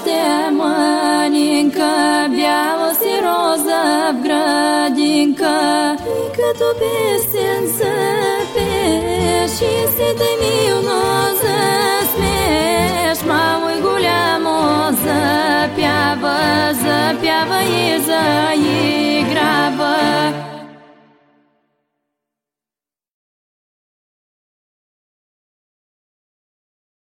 още мънинка, бяла си роза в градинка. И като песен запеш и си те милно засмеш, мамо и голямо запява, запява и заиграва.